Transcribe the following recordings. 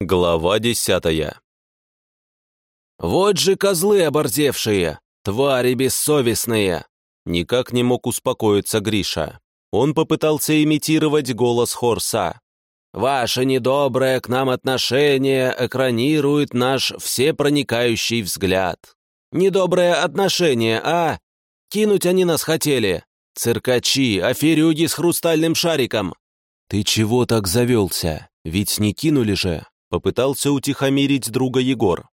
Глава десятая. «Вот же козлы оборзевшие, твари бессовестные!» Никак не мог успокоиться Гриша. Он попытался имитировать голос Хорса. «Ваше недоброе к нам отношение экранирует наш всепроникающий взгляд. Недоброе отношение, а? Кинуть они нас хотели. Циркачи, аферюги с хрустальным шариком». «Ты чего так завелся? Ведь не кинули же!» Попытался утихомирить друга Егор.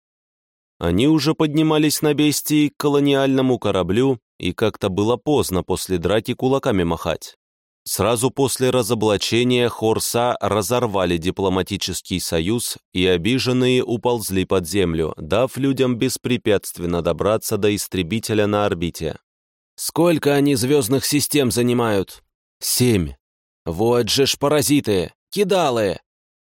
Они уже поднимались на бестии к колониальному кораблю, и как-то было поздно после драки кулаками махать. Сразу после разоблачения Хорса разорвали дипломатический союз, и обиженные уползли под землю, дав людям беспрепятственно добраться до истребителя на орбите. «Сколько они звездных систем занимают?» «Семь». «Вот же ж паразиты! Кидалы!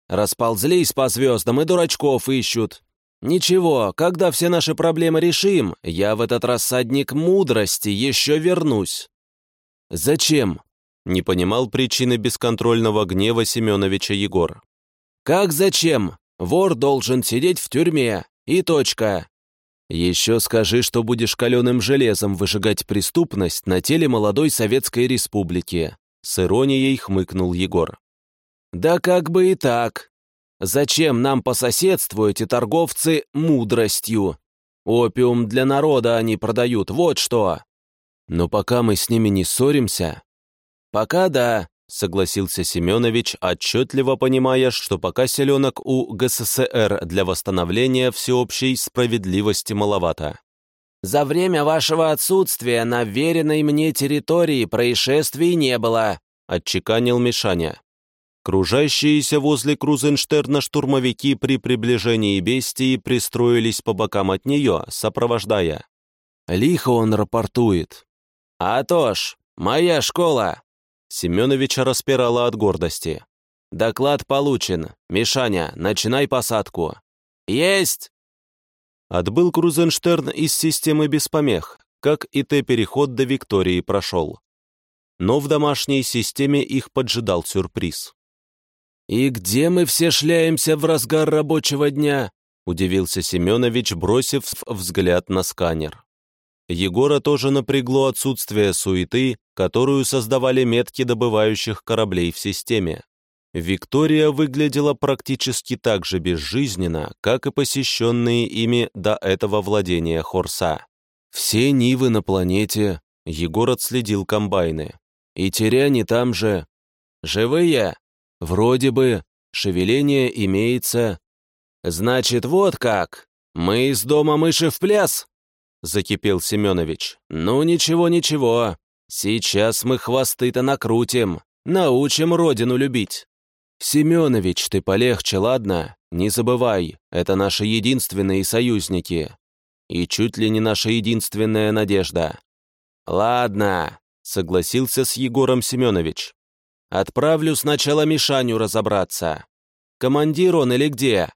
Расползлись по звездам и дурачков ищут. Ничего, когда все наши проблемы решим, я в этот рассадник мудрости еще вернусь. Зачем? Не понимал причины бесконтрольного гнева Семеновича Егор. Как зачем? Вор должен сидеть в тюрьме. И точка. Еще скажи, что будешь каленым железом выжигать преступность на теле молодой Советской Республики. С иронией хмыкнул Егор. Да как бы и так. Зачем нам по соседству эти торговцы мудростью? Опиум для народа они продают, вот что. Но пока мы с ними не ссоримся... Пока да, согласился Семенович, отчетливо понимая, что пока селенок у ГССР для восстановления всеобщей справедливости маловато. «За время вашего отсутствия на веренной мне территории происшествий не было», — отчеканил Мишаня. Кружащиеся возле Крузенштерна штурмовики при приближении бестии пристроились по бокам от нее, сопровождая. «Лихо он рапортует». «А то ж, моя школа!» Семеновича распирала от гордости. «Доклад получен. Мишаня, начинай посадку». «Есть!» Отбыл Крузенштерн из системы без помех, как и Т-переход до Виктории прошел. Но в домашней системе их поджидал сюрприз. «И где мы все шляемся в разгар рабочего дня?» — удивился Семенович, бросив взгляд на сканер. Егора тоже напрягло отсутствие суеты, которую создавали метки добывающих кораблей в системе. Виктория выглядела практически так же безжизненно, как и посещенные ими до этого владения Хорса. «Все Нивы на планете», — Егор отследил комбайны. «И теряне там же. Живые?» Вроде бы, шевеление имеется. Значит, вот как. Мы из дома мыши в пляс? Закипел Семенович. Ну ничего, ничего. Сейчас мы хвосты-то накрутим. Научим родину любить. Семенович, ты полегче, ладно? Не забывай, это наши единственные союзники. И чуть ли не наша единственная надежда. Ладно, согласился с Егором Семенович. Отправлю сначала Мишаню разобраться. Командир он или где?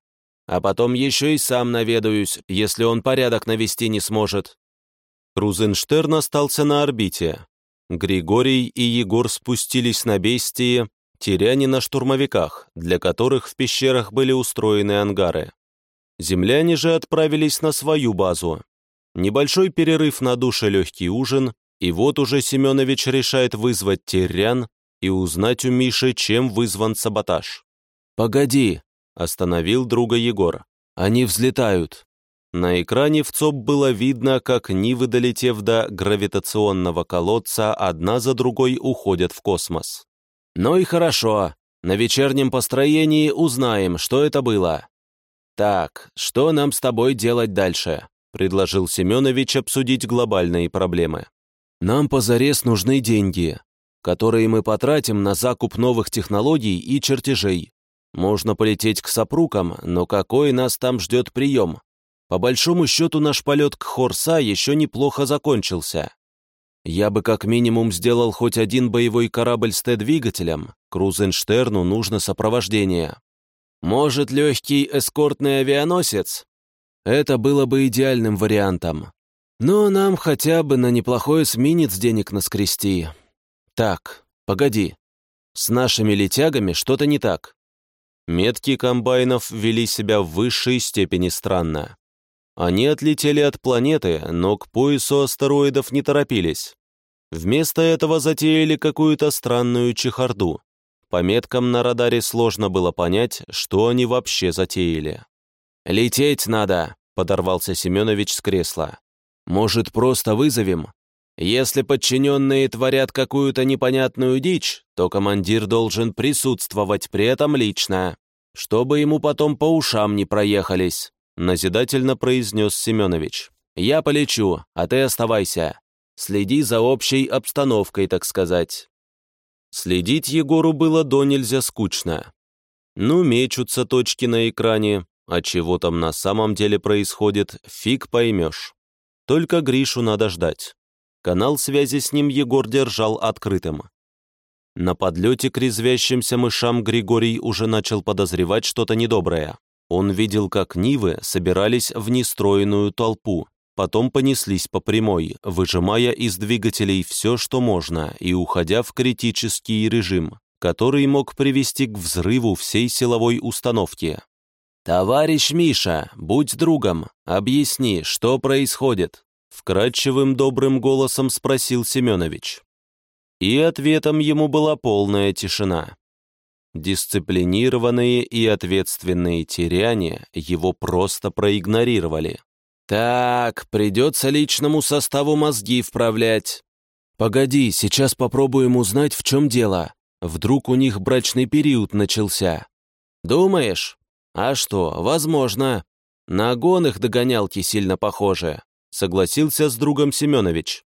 А потом еще и сам наведаюсь, если он порядок навести не сможет». Крузенштерн остался на орбите. Григорий и Егор спустились на бестии, теряне на штурмовиках, для которых в пещерах были устроены ангары. Земляне же отправились на свою базу. Небольшой перерыв на душе легкий ужин, и вот уже Семенович решает вызвать терян и узнать у Миши, чем вызван саботаж. «Погоди!» — остановил друга Егор. «Они взлетают!» На экране в ЦОП было видно, как Нивы, долетев до гравитационного колодца, одна за другой уходят в космос. «Ну и хорошо. На вечернем построении узнаем, что это было. Так, что нам с тобой делать дальше?» — предложил Семенович обсудить глобальные проблемы. «Нам позарез нужны деньги которые мы потратим на закуп новых технологий и чертежей. Можно полететь к сопрукам, но какой нас там ждет прием? По большому счету наш полет к Хорса еще неплохо закончился. Я бы как минимум сделал хоть один боевой корабль с Т-двигателем, Крузенштерну нужно сопровождение. Может, легкий эскортный авианосец? Это было бы идеальным вариантом. Но нам хотя бы на неплохой эсминец денег наскрести, «Так, погоди. С нашими летягами что-то не так». Метки комбайнов вели себя в высшей степени странно. Они отлетели от планеты, но к поясу астероидов не торопились. Вместо этого затеяли какую-то странную чехарду. По меткам на радаре сложно было понять, что они вообще затеяли. «Лететь надо», — подорвался Семенович с кресла. «Может, просто вызовем? Если подчиненные творят какую-то непонятную дичь, то командир должен присутствовать при этом лично, чтобы ему потом по ушам не проехались», назидательно произнес Семенович. «Я полечу, а ты оставайся. Следи за общей обстановкой, так сказать». Следить Егору было до нельзя скучно. Ну, мечутся точки на экране, а чего там на самом деле происходит, фиг поймешь. Только Гришу надо ждать. Канал связи с ним Егор держал открытым. На подлете к резвящимся мышам Григорий уже начал подозревать что-то недоброе. Он видел, как Нивы собирались в нестроенную толпу, потом понеслись по прямой, выжимая из двигателей все, что можно, и уходя в критический режим, который мог привести к взрыву всей силовой установки. «Товарищ Миша, будь другом, объясни, что происходит?» Вкрадчивым добрым голосом спросил Семенович. И ответом ему была полная тишина. Дисциплинированные и ответственные тиряне его просто проигнорировали. «Так, придется личному составу мозги вправлять». «Погоди, сейчас попробуем узнать, в чем дело. Вдруг у них брачный период начался». «Думаешь?» «А что, возможно. На гон их догонялки сильно похожи», согласился с другом Семенович.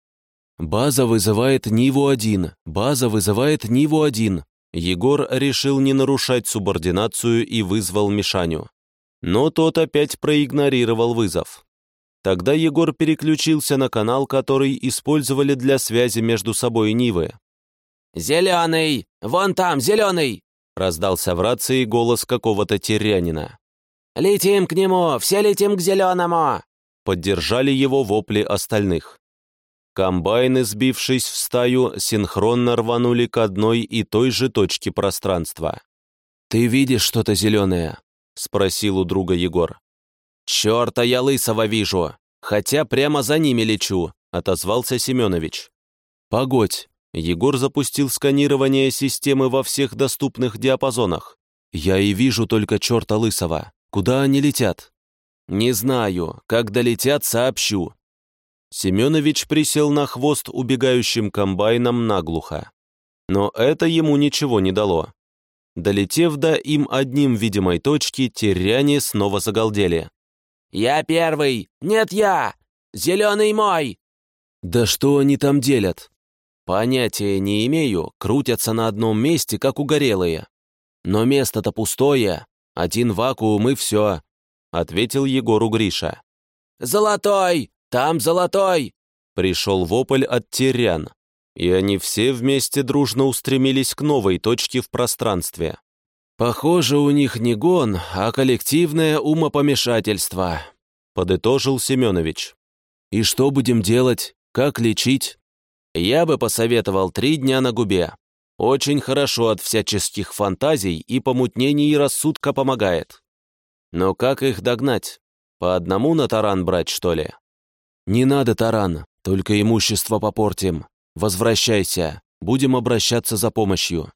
«База вызывает Ниву-1, база вызывает Ниву-1». Егор решил не нарушать субординацию и вызвал Мишаню. Но тот опять проигнорировал вызов. Тогда Егор переключился на канал, который использовали для связи между собой Нивы. «Зеленый! Вон там, зеленый!» раздался в рации голос какого-то терянина. «Летим к нему! Все летим к зеленому!» Поддержали его вопли остальных. Комбайны, сбившись в стаю, синхронно рванули к одной и той же точке пространства. «Ты видишь что-то зеленое?» — спросил у друга Егор. «Черта я лысого вижу, хотя прямо за ними лечу», — отозвался Семенович. «Погодь, Егор запустил сканирование системы во всех доступных диапазонах. «Я и вижу только черта лысого. Куда они летят?» «Не знаю. Как долетят, сообщу». Семенович присел на хвост убегающим комбайном наглухо. Но это ему ничего не дало. Долетев до им одним видимой точки, теряне снова загалдели. «Я первый! Нет, я! Зеленый мой!» «Да что они там делят?» Понятия не имею, крутятся на одном месте, как угорелые. Но место-то пустое, один вакуум и все, — ответил Егору Гриша. «Золотой! Там золотой!» Пришел вопль от терян, и они все вместе дружно устремились к новой точке в пространстве. «Похоже, у них не гон, а коллективное умопомешательство», — подытожил Семенович. «И что будем делать? Как лечить?» Я бы посоветовал три дня на губе. Очень хорошо от всяческих фантазий и помутнений рассудка помогает. Но как их догнать? По одному на таран брать, что ли? Не надо таран, только имущество попортим. Возвращайся, будем обращаться за помощью.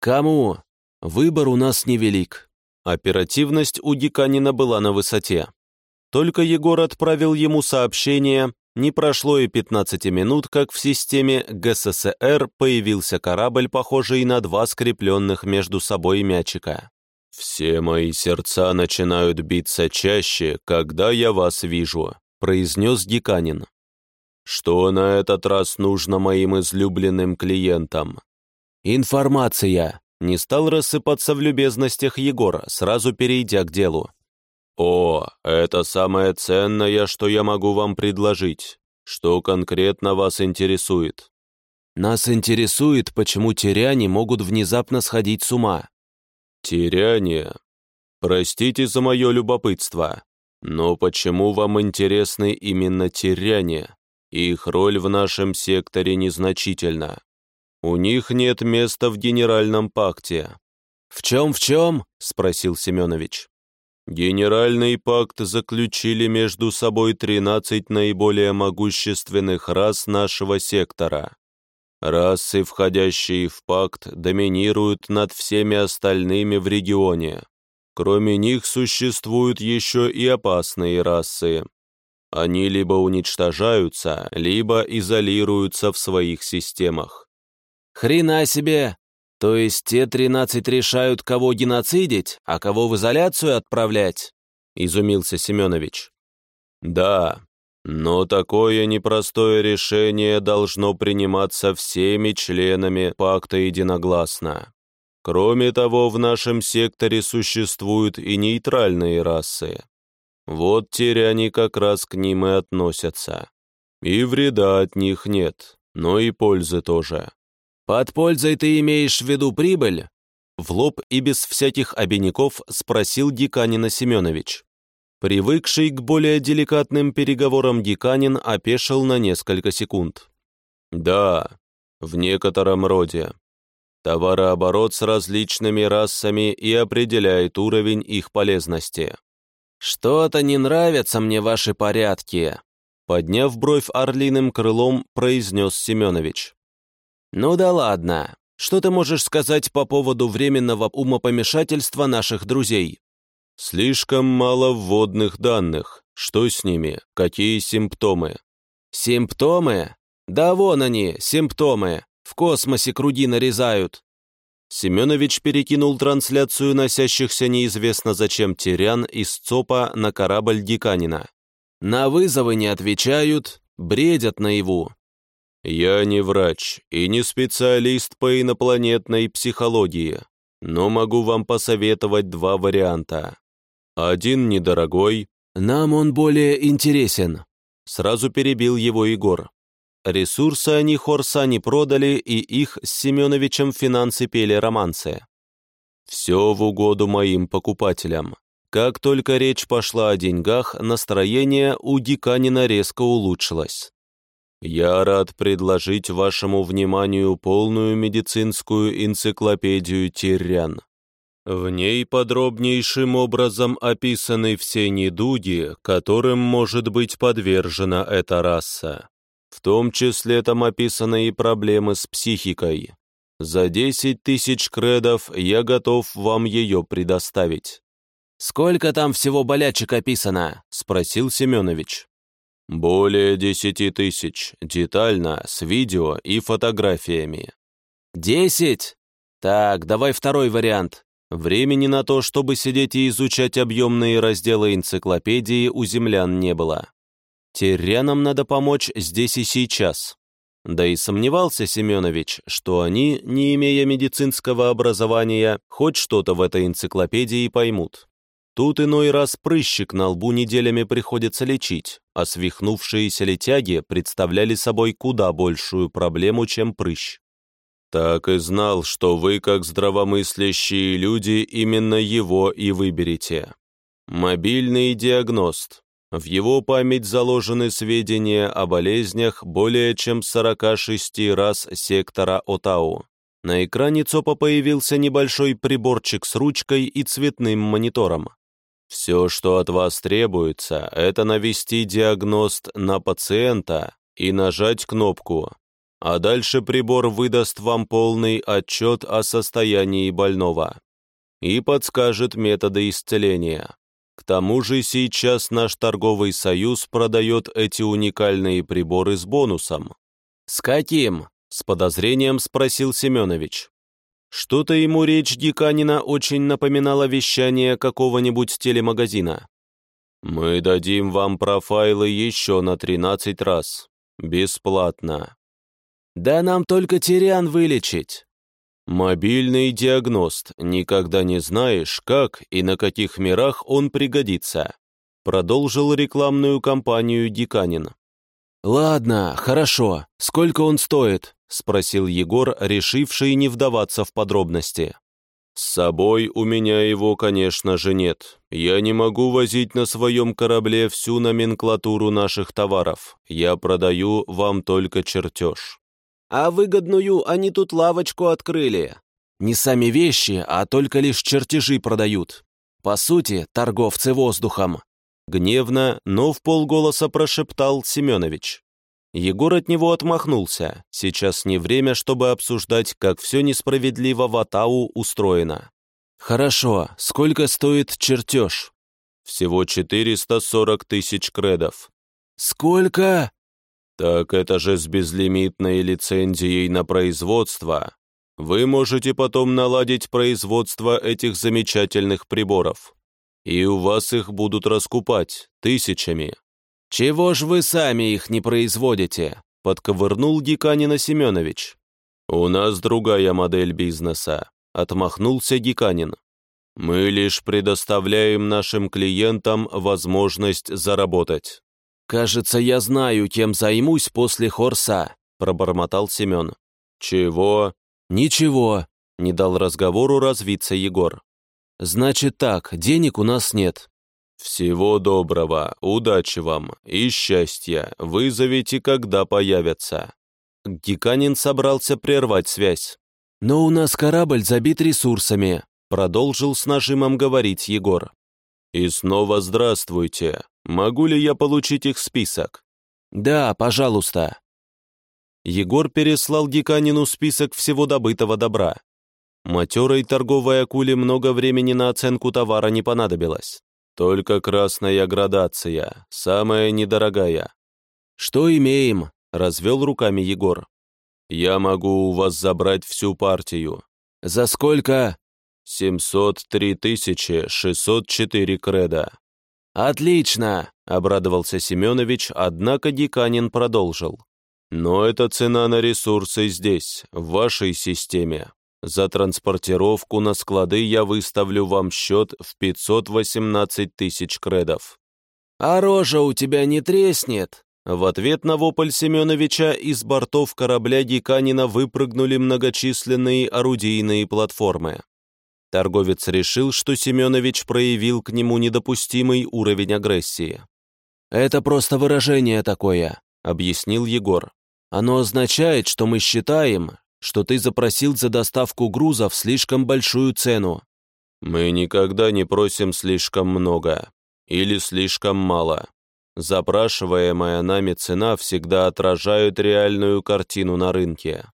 Кому? Выбор у нас невелик. Оперативность у Геканина была на высоте. Только Егор отправил ему сообщение не прошло и 15 минут, как в системе ГССР появился корабль, похожий на два скрепленных между собой мячика. «Все мои сердца начинают биться чаще, когда я вас вижу», произнес Геканин. «Что на этот раз нужно моим излюбленным клиентам?» «Информация», не стал рассыпаться в любезностях Егора, сразу перейдя к делу. «О, это самое ценное, что я могу вам предложить. Что конкретно вас интересует?» «Нас интересует, почему теряне могут внезапно сходить с ума». «Теряне? Простите за мое любопытство, но почему вам интересны именно теряне? Их роль в нашем секторе незначительна. У них нет места в Генеральном пакте. «В чем, в чем?» — спросил Семенович. Генеральный пакт заключили между собой 13 наиболее могущественных рас нашего сектора. Расы, входящие в пакт, доминируют над всеми остальными в регионе. Кроме них существуют еще и опасные расы. Они либо уничтожаются, либо изолируются в своих системах. «Хрена себе! То есть те тринадцать решают, кого геноцидить, а кого в изоляцию отправлять?» — изумился Семенович. «Да, но такое непростое решение должно приниматься всеми членами пакта единогласно. Кроме того, в нашем секторе существуют и нейтральные расы. Вот теряне как раз к ним и относятся. И вреда от них нет, но и пользы тоже. «Под пользой ты имеешь в виду прибыль?» В лоб и без всяких обиняков спросил Диканина Семенович. Привыкший к более деликатным переговорам Диканин опешил на несколько секунд. «Да, в некотором роде. Товарооборот с различными расами и определяет уровень их полезности». «Что-то не нравятся мне ваши порядки», подняв бровь орлиным крылом, произнес Семенович. «Ну да ладно. Что ты можешь сказать по поводу временного умопомешательства наших друзей?» «Слишком мало вводных данных. Что с ними? Какие симптомы?» «Симптомы? Да вон они, симптомы. В космосе круги нарезают». Семенович перекинул трансляцию носящихся неизвестно зачем терян из ЦОПа на корабль Диканина. «На вызовы не отвечают, бредят наяву. «Я не врач и не специалист по инопланетной психологии, но могу вам посоветовать два варианта. Один недорогой». «Нам он более интересен», — сразу перебил его Егор. Ресурсы они Хорса не продали, и их с Семеновичем финансы пели романсы. Все в угоду моим покупателям. Как только речь пошла о деньгах, настроение у Диканина резко улучшилось. Я рад предложить вашему вниманию полную медицинскую энциклопедию Тирян. В ней подробнейшим образом описаны все недуги, которым может быть подвержена эта раса. В том числе там описаны и проблемы с психикой. За 10 тысяч кредов я готов вам ее предоставить. «Сколько там всего болячек описано?» — спросил Семенович. Более десяти тысяч, детально, с видео и фотографиями. Десять? Так, давай второй вариант. Времени на то, чтобы сидеть и изучать объемные разделы энциклопедии, у землян не было. Террянам надо помочь здесь и сейчас. Да и сомневался Семенович, что они, не имея медицинского образования, хоть что-то в этой энциклопедии поймут. Тут иной раз прыщик на лбу неделями приходится лечить, а свихнувшиеся летяги представляли собой куда большую проблему, чем прыщ. Так и знал, что вы, как здравомыслящие люди, именно его и выберете. Мобильный диагност. В его память заложены сведения о болезнях более чем 46 раз сектора Отау. На экране ЦОПа появился небольшой приборчик с ручкой и цветным монитором. Все, что от вас требуется, это навести диагност на пациента и нажать кнопку, а дальше прибор выдаст вам полный отчет о состоянии больного и подскажет методы исцеления. К тому же сейчас наш торговый союз продает эти уникальные приборы с бонусом. «С каким?» — с подозрением спросил Семенович. Что-то ему речь Диканина очень напоминала вещание какого-нибудь телемагазина. «Мы дадим вам профайлы еще на 13 раз. Бесплатно». «Да нам только Тириан вылечить». «Мобильный диагност. Никогда не знаешь, как и на каких мирах он пригодится», продолжил рекламную кампанию Диканин. «Ладно, хорошо. Сколько он стоит?» — спросил Егор, решивший не вдаваться в подробности. «С собой у меня его, конечно же, нет. Я не могу возить на своем корабле всю номенклатуру наших товаров. Я продаю вам только чертеж». «А выгодную они тут лавочку открыли». не сами вещи, а только лишь чертежи продают. По сути, торговцы воздухом. Гневно, но в полголоса прошептал Семенович. Егор от него отмахнулся. Сейчас не время, чтобы обсуждать, как все несправедливо в Атау устроено. «Хорошо, сколько стоит чертеж?» «Всего 440 тысяч кредов». «Сколько?» «Так это же с безлимитной лицензией на производство. Вы можете потом наладить производство этих замечательных приборов. И у вас их будут раскупать тысячами». «Чего ж вы сами их не производите?» — подковырнул Гиканина Семенович. «У нас другая модель бизнеса», — отмахнулся Гиканин. «Мы лишь предоставляем нашим клиентам возможность заработать». «Кажется, я знаю, кем займусь после Хорса», — пробормотал Семен. «Чего?» «Ничего», — не дал разговору развиться Егор. «Значит так, денег у нас нет. «Всего доброго, удачи вам и счастья, вызовите, когда появятся». Гиканин собрался прервать связь. «Но у нас корабль забит ресурсами», продолжил с нажимом говорить Егор. «И снова здравствуйте. Могу ли я получить их список?» «Да, пожалуйста». Егор переслал Гиканину список всего добытого добра. Матерой торговой акуле много времени на оценку товара не понадобилось. Только красная градация, самая недорогая. Что имеем? Развел руками Егор. Я могу у вас забрать всю партию. За сколько? 703 604 креда. «Отлично!» — обрадовался Семенович, однако Диканин продолжил. «Но это цена на ресурсы здесь, в вашей системе. За транспортировку на склады я выставлю вам счет в 518 тысяч кредов». «А рожа у тебя не треснет?» В ответ на вопль Семеновича из бортов корабля Диканина выпрыгнули многочисленные орудийные платформы. Торговец решил, что Семенович проявил к нему недопустимый уровень агрессии. «Это просто выражение такое», — объяснил Егор. «Оно означает, что мы считаем, что ты запросил за доставку грузов слишком большую цену». «Мы никогда не просим слишком много или слишком мало. Запрашиваемая нами цена всегда отражает реальную картину на рынке.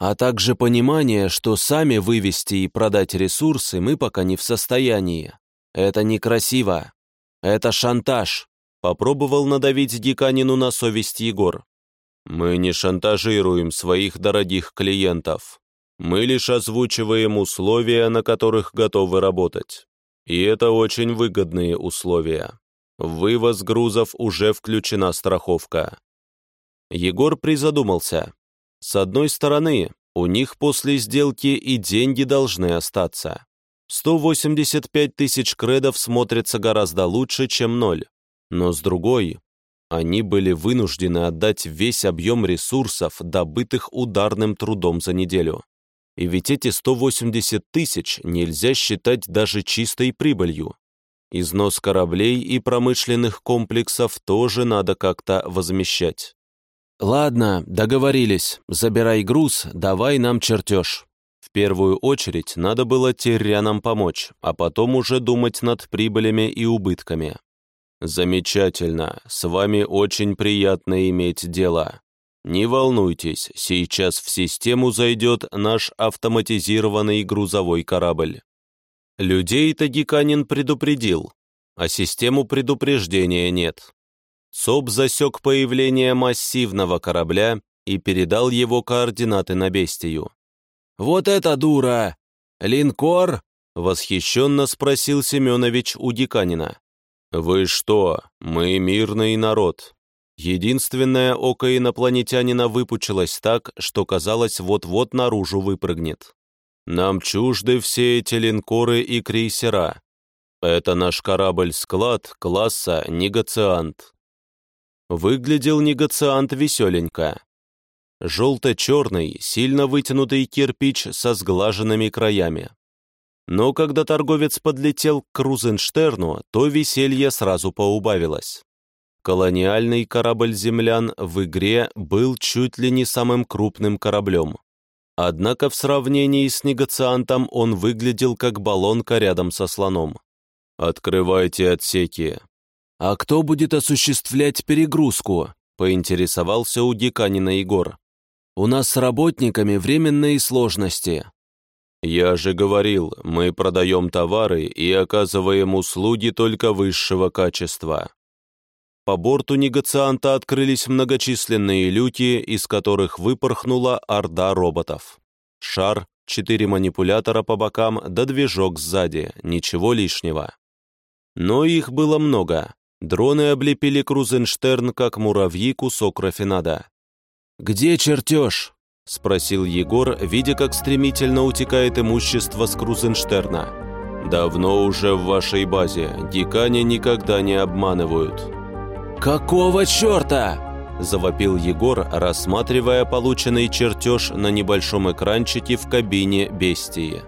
А также понимание, что сами вывести и продать ресурсы мы пока не в состоянии. Это некрасиво. Это шантаж», — попробовал надавить Диканину на совесть Егор. Мы не шантажируем своих дорогих клиентов. Мы лишь озвучиваем условия, на которых готовы работать. И это очень выгодные условия. В вывоз грузов уже включена страховка. Егор призадумался. С одной стороны, у них после сделки и деньги должны остаться. 185 тысяч кредов смотрятся гораздо лучше, чем ноль. Но с другой, они были вынуждены отдать весь объем ресурсов, добытых ударным трудом за неделю. И ведь эти 180 тысяч нельзя считать даже чистой прибылью. Износ кораблей и промышленных комплексов тоже надо как-то возмещать. «Ладно, договорились. Забирай груз, давай нам чертеж». В первую очередь надо было террянам помочь, а потом уже думать над прибылями и убытками. «Замечательно, с вами очень приятно иметь дело. Не волнуйтесь, сейчас в систему зайдет наш автоматизированный грузовой корабль». Людей Тагиканин предупредил, а систему предупреждения нет. ЦОП засек появление массивного корабля и передал его координаты на бестию. «Вот это дура! Линкор?» — восхищенно спросил Семенович у Диканина. «Вы что? Мы мирный народ». Единственное око инопланетянина выпучилось так, что казалось, вот-вот наружу выпрыгнет. «Нам чужды все эти линкоры и крейсера. Это наш корабль-склад класса «Негациант». Выглядел негациант веселенько. Желто-черный, сильно вытянутый кирпич со сглаженными краями. Но когда торговец подлетел к Крузенштерну, то веселье сразу поубавилось. Колониальный корабль землян в игре был чуть ли не самым крупным кораблем. Однако в сравнении с негациантом он выглядел как баллонка рядом со слоном. «Открывайте отсеки». «А кто будет осуществлять перегрузку?» — поинтересовался у Диканина Егор. «У нас с работниками временные сложности». «Я же говорил, мы продаем товары и оказываем услуги только высшего качества». По борту негацианта открылись многочисленные люки, из которых выпорхнула орда роботов. Шар, четыре манипулятора по бокам, да движок сзади, ничего лишнего. Но их было много. Дроны облепили Крузенштерн, как муравьи кусок рафинада. «Где чертеж?» — спросил Егор, видя, как стремительно утекает имущество с Крузенштерна. «Давно уже в вашей базе. Дикане никогда не обманывают». «Какого черта?» – завопил Егор, рассматривая полученный чертеж на небольшом экранчике в кабине бестии.